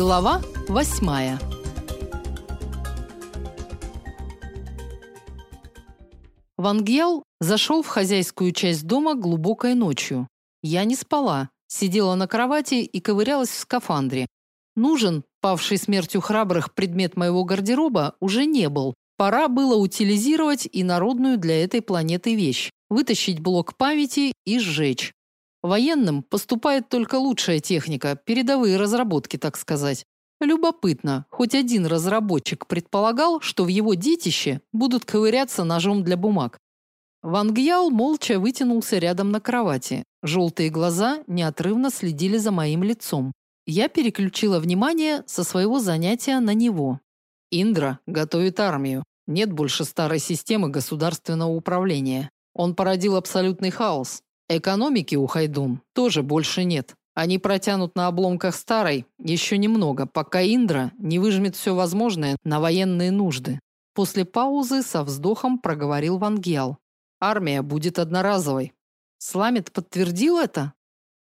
Глава восьмая. Ван зашел в хозяйскую часть дома глубокой ночью. Я не спала, сидела на кровати и ковырялась в скафандре. Нужен, павший смертью храбрых, предмет моего гардероба уже не был. Пора было утилизировать и народную для этой планеты вещь вытащить блок памяти и сжечь. Военным поступает только лучшая техника, передовые разработки, так сказать. Любопытно, хоть один разработчик предполагал, что в его детище будут ковыряться ножом для бумаг. Ван Гьял молча вытянулся рядом на кровати. Желтые глаза неотрывно следили за моим лицом. Я переключила внимание со своего занятия на него. Индра готовит армию. Нет больше старой системы государственного управления. Он породил абсолютный хаос. Экономики у Хайдун тоже больше нет. Они протянут на обломках старой еще немного, пока Индра не выжмет все возможное на военные нужды. После паузы со вздохом проговорил Вангиал. Армия будет одноразовой. Сламет подтвердил это.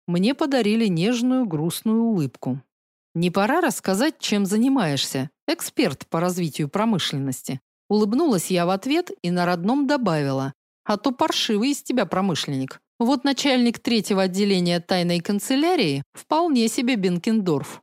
Мне подарили нежную грустную улыбку. Не пора рассказать, чем занимаешься, эксперт по развитию промышленности. Улыбнулась я в ответ и на родном добавила: а то паршивый из тебя промышленник. Вот начальник третьего отделения тайной канцелярии вполне себе Бенкендорф.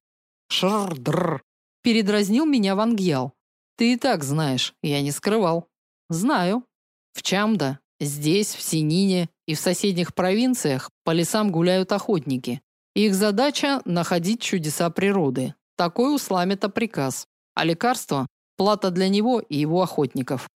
Шрдр. Передразнил меня Вангьял. Ты и так знаешь, я не скрывал. Знаю. В Чамда, здесь, в Синине и в соседних провинциях по лесам гуляют охотники. Их задача находить чудеса природы. Такой у Сламета приказ. А лекарство плата для него и его охотников.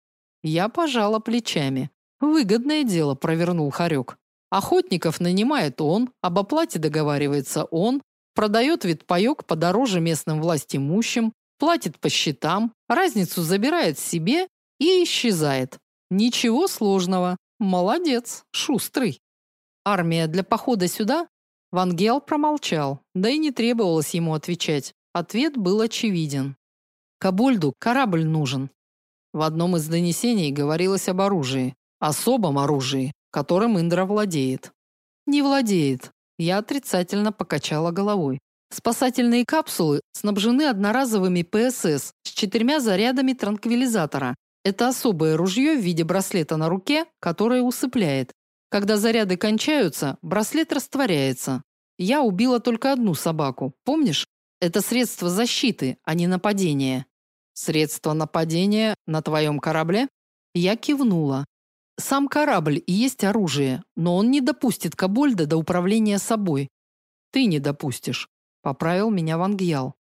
Я пожала плечами. Выгодное дело провернул Харек. Охотников нанимает он, об оплате договаривается он, продает вид паёк подороже местным властимущим, платит по счетам, разницу забирает себе и исчезает. Ничего сложного. Молодец, шустрый. Армия для похода сюда? Вангел промолчал, да и не требовалось ему отвечать. Ответ был очевиден. Кабольду корабль нужен. В одном из донесений говорилось об оружии особом оружии, которым Индра владеет. Не владеет. Я отрицательно покачала головой. Спасательные капсулы снабжены одноразовыми ПСС с четырьмя зарядами транквилизатора. Это особое ружье в виде браслета на руке, которое усыпляет. Когда заряды кончаются, браслет растворяется. Я убила только одну собаку. Помнишь? Это средство защиты, а не нападения. Средство нападения на твоем корабле? Я кивнула. Сам корабль и есть оружие, но он не допустит Кабольда до управления собой. Ты не допустишь, поправил меня Вангьял.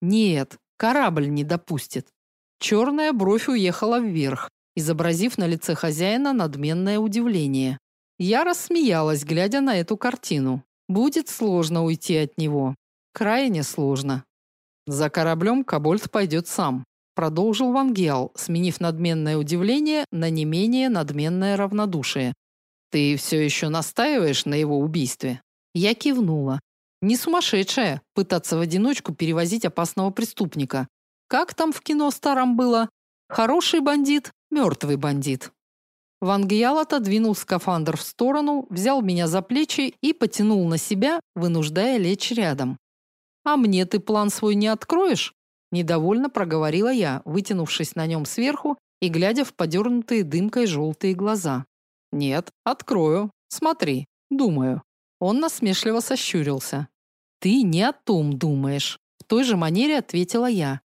Нет, корабль не допустит. Черная бровь уехала вверх, изобразив на лице хозяина надменное удивление. Я рассмеялась, глядя на эту картину. Будет сложно уйти от него. Крайне сложно. За кораблем Кабольд пойдет сам продолжил Вангел, сменив надменное удивление на не менее надменное равнодушие. Ты все еще настаиваешь на его убийстве? Я кивнула. Не сумасшедшая пытаться в одиночку перевозить опасного преступника. Как там в кино старом было? Хороший бандит, мертвый бандит. Ван Гиал отодвинул скафандр в сторону, взял меня за плечи и потянул на себя, вынуждая лечь рядом. А мне ты план свой не откроешь? Недовольно проговорила я, вытянувшись на нем сверху и глядя в подернутые дымкой желтые глаза. Нет, открою. Смотри, думаю. Он насмешливо сощурился. Ты не о том думаешь, в той же манере ответила я.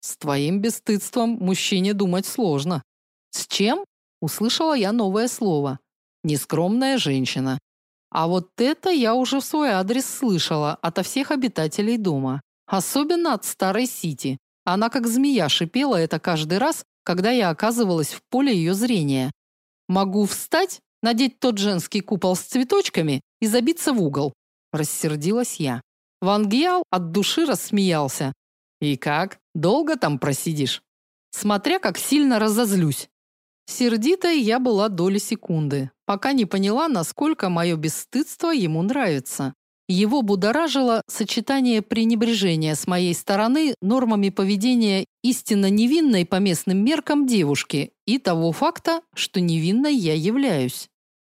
С твоим бесстыдством мужчине думать сложно. С чем? услышала я новое слово. Нескромная женщина. А вот это я уже в свой адрес слышала ото всех обитателей дома. Особенно от старой Сити. Она как змея шипела это каждый раз, когда я оказывалась в поле ее зрения. Могу встать, надеть тот женский купол с цветочками и забиться в угол, рассердилась я. Ван Гиал от души рассмеялся. И как? Долго там просидишь? Смотря как сильно разозлюсь. Сердитой я была доли секунды, пока не поняла, насколько мое бесстыдство ему нравится. Его будоражило сочетание пренебрежения с моей стороны нормами поведения истинно невинной по местным меркам девушки и того факта, что невинной я являюсь.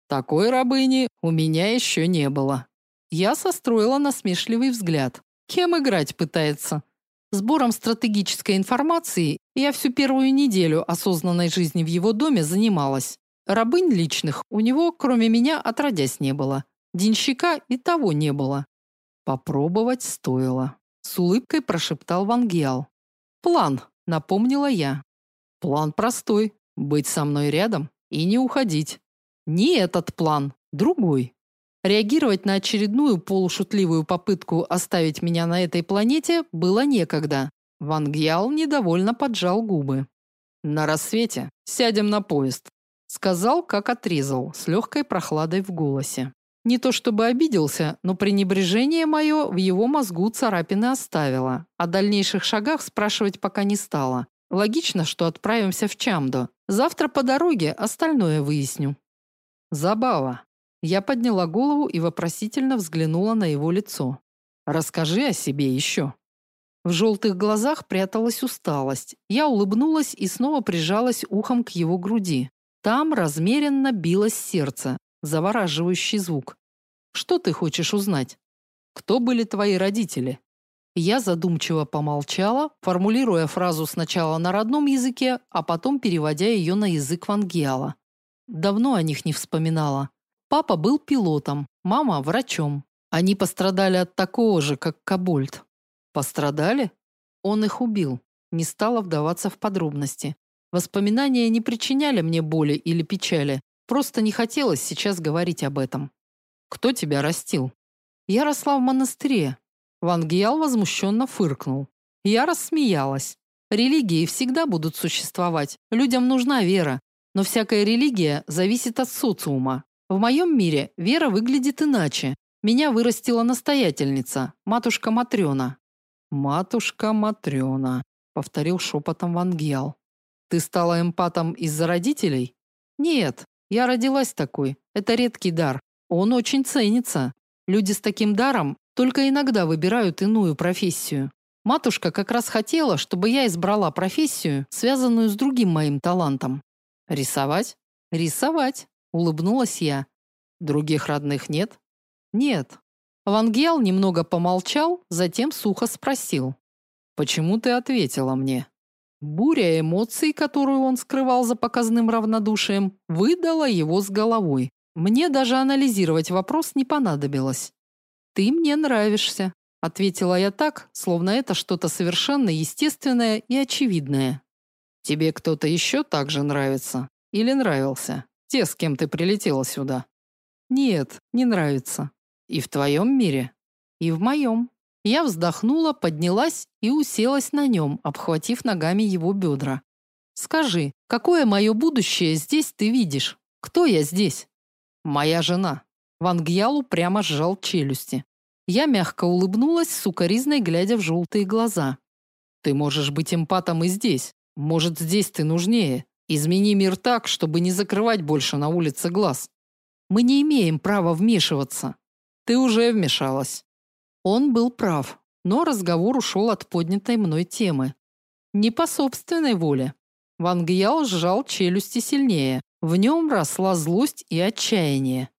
Такой рабыни у меня еще не было. Я состроила насмешливый взгляд. Кем играть пытается? Сбором стратегической информации я всю первую неделю осознанной жизни в его доме занималась. Рабынь личных у него, кроме меня, отродясь не было. Денщика и того не было. Попробовать стоило. С улыбкой прошептал Вангиал. План, напомнила я. План простой быть со мной рядом и не уходить. Не этот план, другой. Реагировать на очередную полушутливую попытку оставить меня на этой планете было некогда. Ван Гьял недовольно поджал губы. На рассвете сядем на поезд, сказал, как отрезал, с легкой прохладой в голосе. Не то чтобы обиделся, но пренебрежение мое в его мозгу царапины оставило. О дальнейших шагах спрашивать пока не стало. Логично, что отправимся в Чамдо. Завтра по дороге остальное выясню. Забава. Я подняла голову и вопросительно взглянула на его лицо. Расскажи о себе еще». В желтых глазах пряталась усталость. Я улыбнулась и снова прижалась ухом к его груди. Там размеренно билось сердце, завораживающий звук. Что ты хочешь узнать? Кто были твои родители? Я задумчиво помолчала, формулируя фразу сначала на родном языке, а потом переводя ее на язык Вангиала. Давно о них не вспоминала. Папа был пилотом, мама врачом. Они пострадали от такого же, как Кабольд. Пострадали? Он их убил. Не стала вдаваться в подробности. Воспоминания не причиняли мне боли или печали, Просто не хотелось сейчас говорить об этом. Кто тебя растил? Я росла в монастыре. Ван Гиал возмущенно фыркнул. Я рассмеялась. Религии всегда будут существовать. Людям нужна вера, но всякая религия зависит от социума. В моем мире вера выглядит иначе. Меня вырастила настоятельница, матушка Матрёна. Матушка Матрёна, повторил шепотом Ван Гиал. Ты стала эмпатом из-за родителей? Нет, я родилась такой. Это редкий дар. Он очень ценится. Люди с таким даром только иногда выбирают иную профессию. Матушка как раз хотела, чтобы я избрала профессию, связанную с другим моим талантом. Рисовать? Рисовать, улыбнулась я. Других родных нет? Нет. Вангел немного помолчал, затем сухо спросил: "Почему ты ответила мне?" Буря эмоций, которую он скрывал за показным равнодушием, выдала его с головой. Мне даже анализировать вопрос не понадобилось. Ты мне нравишься, ответила я так, словно это что-то совершенно естественное и очевидное. Тебе кто-то еще так же нравится или нравился? Те, с кем ты прилетела сюда? Нет, не нравится. И в твоем мире, и в моем. Я вздохнула, поднялась и уселась на нем, обхватив ногами его бедра. Скажи, какое мое будущее здесь ты видишь? Кто я здесь? Моя жена. Ван Гьялу прямо сжал челюсти. Я мягко улыбнулась, сукоризной глядя в желтые глаза. Ты можешь быть эмпатом и здесь. Может, здесь ты нужнее. Измени мир так, чтобы не закрывать больше на улице глаз. Мы не имеем права вмешиваться. Ты уже вмешалась. Он был прав, но разговор ушел от поднятой мной темы. Не по собственной воле. Ван Гьяо сжал челюсти сильнее. В нем росла злость и отчаяние.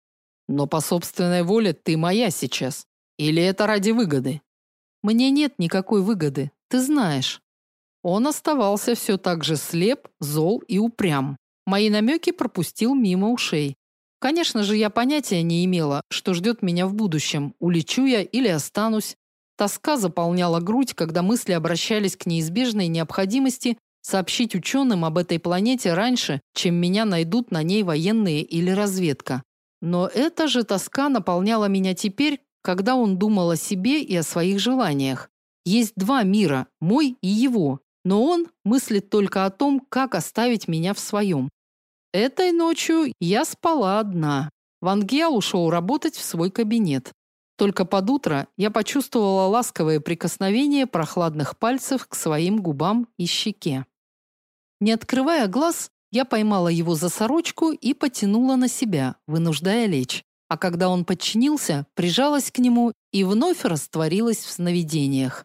Но по собственной воле ты моя сейчас. Или это ради выгоды? Мне нет никакой выгоды, ты знаешь. Он оставался все так же слеп, зол и упрям. Мои намеки пропустил мимо ушей. Конечно же, я понятия не имела, что ждет меня в будущем. Улечу я или останусь. Тоска заполняла грудь, когда мысли обращались к неизбежной необходимости сообщить ученым об этой планете раньше, чем меня найдут на ней военные или разведка. Но эта же тоска наполняла меня теперь, когда он думал о себе и о своих желаниях. Есть два мира, мой и его, но он мыслит только о том, как оставить меня в своем. Этой ночью я спала одна. Ван Гиал ушел работать в свой кабинет. Только под утро я почувствовала ласковое прикосновение прохладных пальцев к своим губам и щеке. Не открывая глаз, я поймала его за сорочку и потянула на себя, вынуждая лечь. А когда он подчинился, прижалась к нему и вновь растворилась в сновидениях.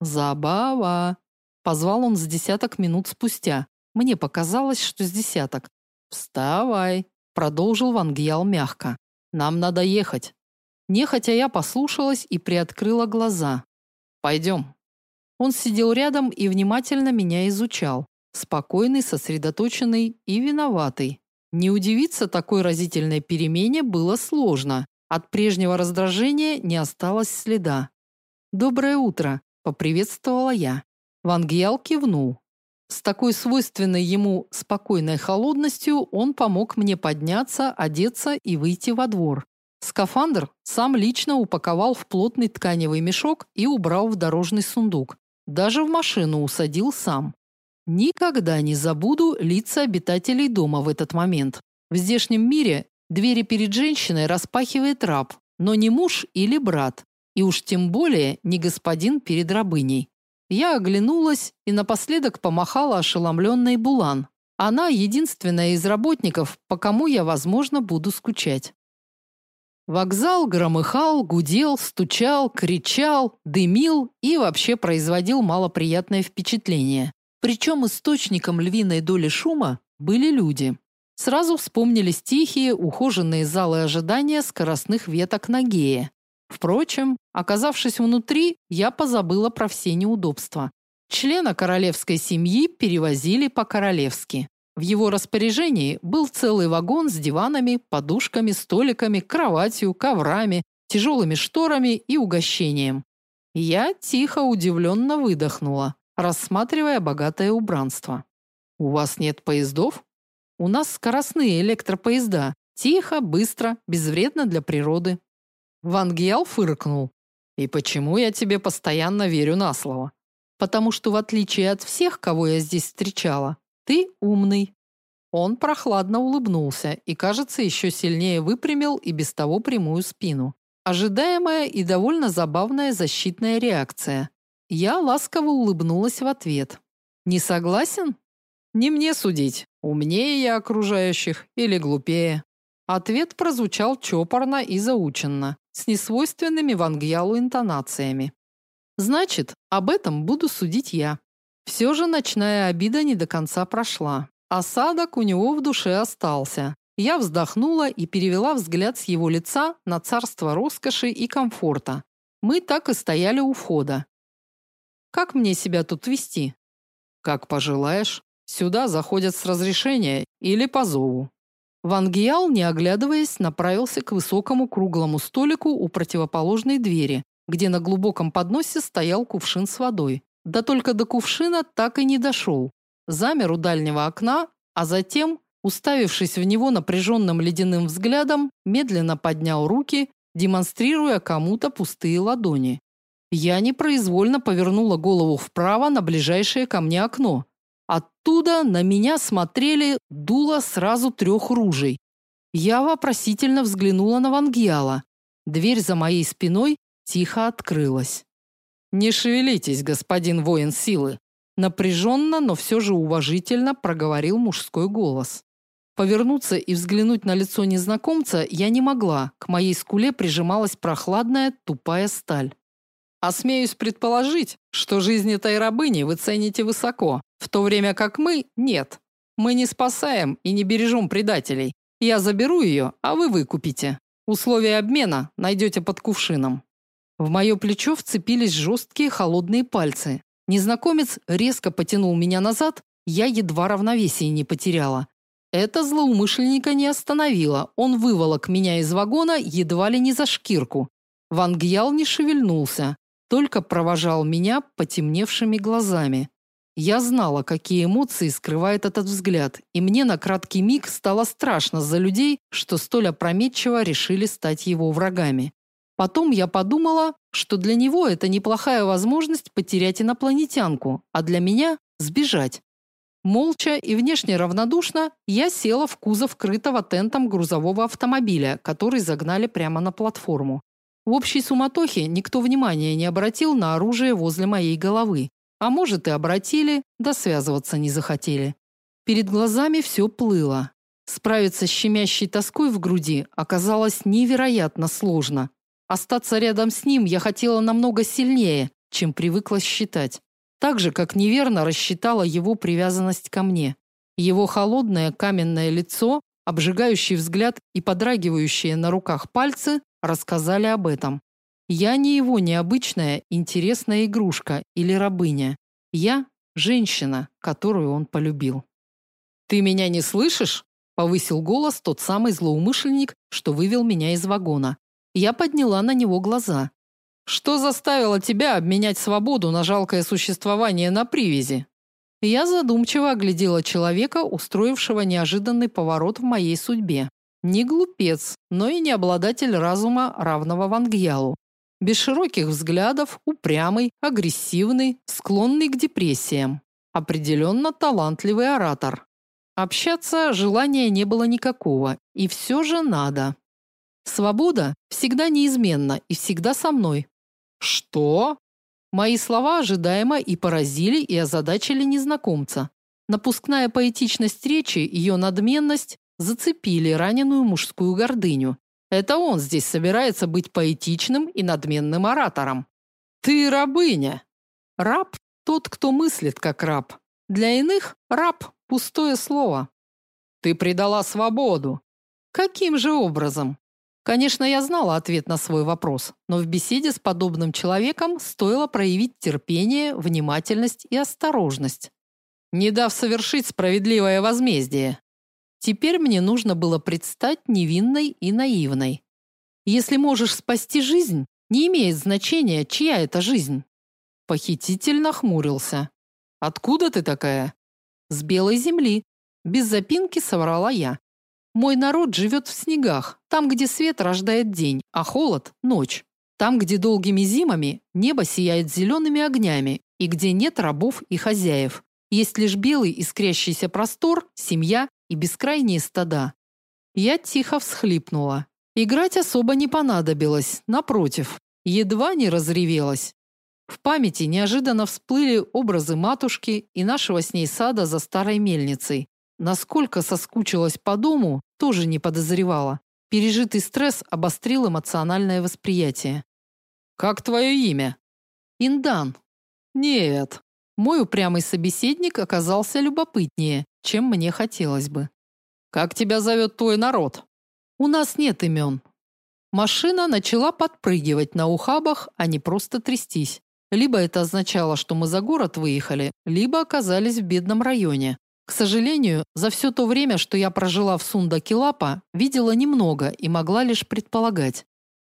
Забава, позвал он с десяток минут спустя. Мне показалось, что с десяток. «Вставай», — продолжил Ван Гьял мягко. «Нам надо ехать». Нехотя я послушалась и приоткрыла глаза. «Пойдем». Он сидел рядом и внимательно меня изучал. Спокойный, сосредоточенный и виноватый. Не удивиться такой разительной перемене было сложно. От прежнего раздражения не осталось следа. Доброе утро, поприветствовала я. Ван Гьял кивнул. С такой свойственной ему спокойной холодностью он помог мне подняться, одеться и выйти во двор. Скафандр сам лично упаковал в плотный тканевый мешок и убрал в дорожный сундук. Даже в машину усадил сам. Никогда не забуду лица обитателей дома в этот момент. В здешнем мире двери перед женщиной распахивает раб, но не муж или брат, и уж тем более не господин перед рабыней. Я оглянулась и напоследок помахала ошеломленной Булан. Она единственная из работников, по кому я, возможно, буду скучать. Вокзал громыхал, гудел, стучал, кричал, дымил и вообще производил малоприятное впечатление. Причем источником львиной доли шума были люди. Сразу вспомнились тихие, ухоженные залы ожидания скоростных веток на Гее. Впрочем, оказавшись внутри, я позабыла про все неудобства. Члена королевской семьи перевозили по-королевски. В его распоряжении был целый вагон с диванами, подушками, столиками, кроватью, коврами, тяжелыми шторами и угощением. Я тихо удивленно выдохнула, рассматривая богатое убранство. У вас нет поездов? У нас скоростные электропоезда. Тихо, быстро, безвредно для природы. Ван Гиал фыркнул. И почему я тебе постоянно верю на слово? Потому что в отличие от всех, кого я здесь встречала, ты умный. Он прохладно улыбнулся и, кажется, еще сильнее выпрямил и без того прямую спину. Ожидаемая и довольно забавная защитная реакция. Я ласково улыбнулась в ответ. Не согласен? Не мне судить, умнее я окружающих или глупее. Ответ прозвучал чопорно и заученно с несвойственными Вангьялу интонациями. Значит, об этом буду судить я. Все же ночная обида не до конца прошла. Осадок у него в душе остался. Я вздохнула и перевела взгляд с его лица на царство роскоши и комфорта. Мы так и стояли у входа. Как мне себя тут вести? Как пожелаешь. Сюда заходят с разрешения или по зову. Ван Гиал, не оглядываясь, направился к высокому круглому столику у противоположной двери, где на глубоком подносе стоял кувшин с водой. Да только до кувшина так и не дошел. Замер у дальнего окна, а затем, уставившись в него напряженным ледяным взглядом, медленно поднял руки, демонстрируя кому-то пустые ладони. Я непроизвольно повернула голову вправо на ближайшее ко мне окно. Оттуда на меня смотрели дула сразу трех ружей. Я вопросительно взглянула на Вангиала. Дверь за моей спиной тихо открылась. Не шевелитесь, господин воин силы, напряженно, но все же уважительно проговорил мужской голос. Повернуться и взглянуть на лицо незнакомца я не могла. К моей скуле прижималась прохладная, тупая сталь. Осмеюсь предположить, что жизнь этой рабыни вы цените высоко, в то время как мы нет. Мы не спасаем и не бережем предателей. Я заберу ее, а вы выкупите. Условия обмена найдете под кувшином. В мое плечо вцепились жесткие холодные пальцы. Незнакомец резко потянул меня назад, я едва равновесие не потеряла. Это злоумышленника не остановило. Он выволок меня из вагона едва ли не за шкирку. Ван Гьял не шевельнулся только провожал меня потемневшими глазами. Я знала, какие эмоции скрывает этот взгляд, и мне на краткий миг стало страшно за людей, что столь опрометчиво решили стать его врагами. Потом я подумала, что для него это неплохая возможность потерять инопланетянку, а для меня сбежать. Молча и внешне равнодушно я села в кузов крытого тентом грузового автомобиля, который загнали прямо на платформу. В общей суматохе никто внимания не обратил на оружие возле моей головы. А может и обратили, да связываться не захотели. Перед глазами все плыло. Справиться с щемящей тоской в груди оказалось невероятно сложно. Остаться рядом с ним я хотела намного сильнее, чем привыкла считать. Так же, как неверно рассчитала его привязанность ко мне. Его холодное каменное лицо, обжигающий взгляд и подрагивающие на руках пальцы рассказали об этом. Я не его необычная, интересная игрушка или рабыня. Я женщина, которую он полюбил. Ты меня не слышишь? повысил голос тот самый злоумышленник, что вывел меня из вагона. Я подняла на него глаза. Что заставило тебя обменять свободу на жалкое существование на привязи? Я задумчиво оглядела человека, устроившего неожиданный поворот в моей судьбе. Не глупец, но и не обладатель разума, равного Вангьялу. Без широких взглядов, упрямый, агрессивный, склонный к депрессиям. Определенно талантливый оратор. Общаться желания не было никакого, и все же надо. Свобода всегда неизменна и всегда со мной. Что? Мои слова ожидаемо и поразили, и озадачили незнакомца. Напускная поэтичность речи, ее надменность зацепили раненую мужскую гордыню. Это он здесь собирается быть поэтичным и надменным оратором. Ты рабыня. Раб тот, кто мыслит как раб. Для иных раб пустое слово. Ты предала свободу. Каким же образом? Конечно, я знала ответ на свой вопрос, но в беседе с подобным человеком стоило проявить терпение, внимательность и осторожность, не дав совершить справедливое возмездие. Теперь мне нужно было предстать невинной и наивной. Если можешь спасти жизнь, не имеет значения, чья это жизнь. Похититель нахмурился. Откуда ты такая? С белой земли, без запинки соврала я. Мой народ живет в снегах, там, где свет рождает день, а холод ночь. Там, где долгими зимами небо сияет зелеными огнями и где нет рабов и хозяев. Есть лишь белый искрящийся простор, семья и бескрайние стада. Я тихо всхлипнула. Играть особо не понадобилось, напротив, едва не разревелась. В памяти неожиданно всплыли образы матушки и нашего с ней сада за старой мельницей. Насколько соскучилась по дому, тоже не подозревала. Пережитый стресс обострил эмоциональное восприятие. Как твое имя? Индан. Нет. Мой упрямый собеседник оказался любопытнее, чем мне хотелось бы. Как тебя зовет твой народ? У нас нет имен». Машина начала подпрыгивать на ухабах, а не просто трястись. Либо это означало, что мы за город выехали, либо оказались в бедном районе. К сожалению, за все то время, что я прожила в Сундакилапа, видела немного и могла лишь предполагать.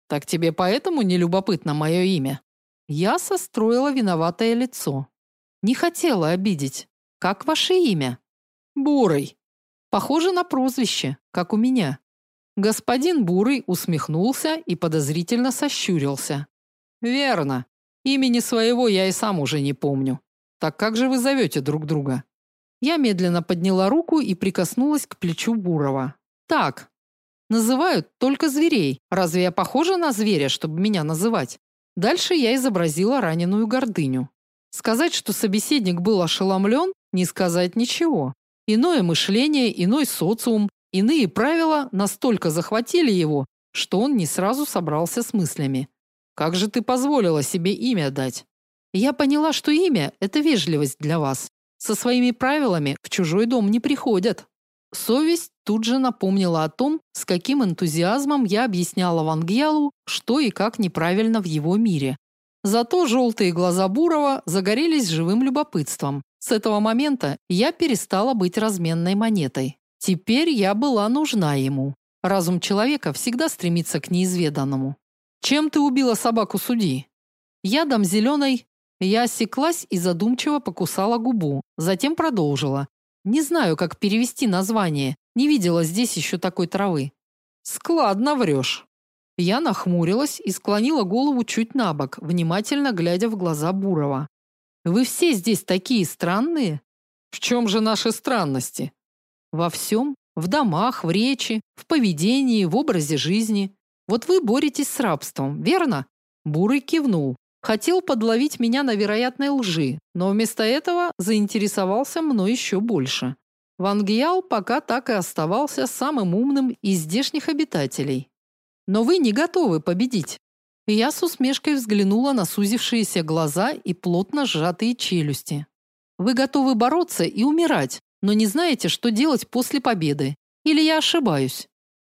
Так тебе поэтому не любопытно мое имя? Я состроила виноватое лицо. Не хотела обидеть. Как ваше имя? Бурый. Похоже на прозвище, как у меня. Господин Бурый усмехнулся и подозрительно сощурился. Верно. Имени своего я и сам уже не помню. Так как же вы зовете друг друга? Я медленно подняла руку и прикоснулась к плечу Бурова. Так. Называют только зверей. Разве я похожа на зверя, чтобы меня называть? Дальше я изобразила раненую гордыню. Сказать, что собеседник был ошеломлен, не сказать ничего. Иное мышление, иной социум, иные правила настолько захватили его, что он не сразу собрался с мыслями. Как же ты позволила себе имя дать? Я поняла, что имя это вежливость для вас. Со своими правилами в чужой дом не приходят. Совесть тут же напомнила о том, с каким энтузиазмом я объясняла Вангьялу, что и как неправильно в его мире. Зато желтые глаза Бурова загорелись живым любопытством. С этого момента я перестала быть разменной монетой. Теперь я была нужна ему. Разум человека всегда стремится к неизведанному. Чем ты убила собаку судьи? Ядом зеленой я осеклась и задумчиво покусала губу, затем продолжила. Не знаю, как перевести название. Не видела здесь еще такой травы. Складно врешь». Я нахмурилась и склонила голову чуть набок, внимательно глядя в глаза Бурова. Вы все здесь такие странные? В чем же наши странности? Во всем, в домах, в речи, в поведении, в образе жизни. Вот вы боретесь с рабством, верно? Бурый кивнул. Хотел подловить меня на вероятной лжи, но вместо этого заинтересовался мной еще больше. Ван Гиял пока так и оставался самым умным из здешних обитателей. Но вы не готовы победить. Я с усмешкой взглянула на сузившиеся глаза и плотно сжатые челюсти. Вы готовы бороться и умирать, но не знаете, что делать после победы. Или я ошибаюсь?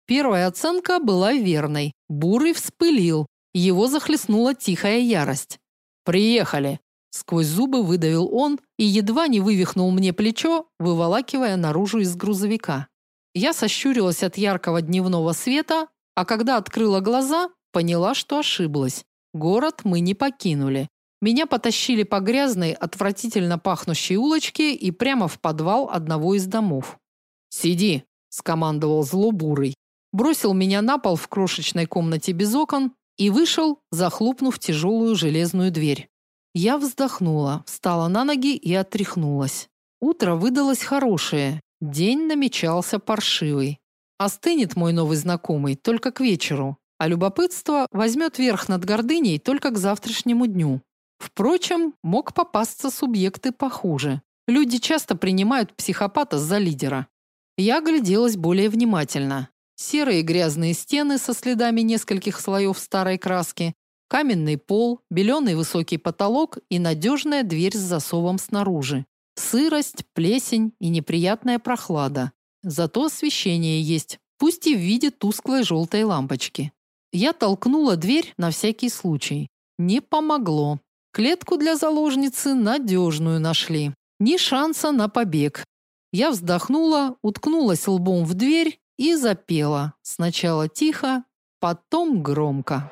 Первая оценка была верной. Бурый вспылил, Его захлестнула тихая ярость. Приехали, сквозь зубы выдавил он и едва не вывихнул мне плечо, выволакивая наружу из грузовика. Я сощурилась от яркого дневного света, а когда открыла глаза, поняла, что ошиблась. Город мы не покинули. Меня потащили по грязной, отвратительно пахнущей улочке и прямо в подвал одного из домов. "Сиди", скомандовал злобурый. Бросил меня на пол в крошечной комнате без окон и вышел, захлопнув тяжелую железную дверь. Я вздохнула, встала на ноги и отряхнулась. Утро выдалось хорошее, день намечался паршивый. Остынет мой новый знакомый только к вечеру, а любопытство возьмет верх над гордыней только к завтрашнему дню. Впрочем, мог попасться субъекты похуже. Люди часто принимают психопата за лидера. Я гляделась более внимательно. Серые грязные стены со следами нескольких слоев старой краски, каменный пол, беленый высокий потолок и надежная дверь с засовом снаружи. Сырость, плесень и неприятная прохлада. Зато освещение есть, пусть и в виде тусклой желтой лампочки. Я толкнула дверь на всякий случай. Не помогло. Клетку для заложницы надежную нашли. Ни шанса на побег. Я вздохнула, уткнулась лбом в дверь и запела. Сначала тихо, потом громко.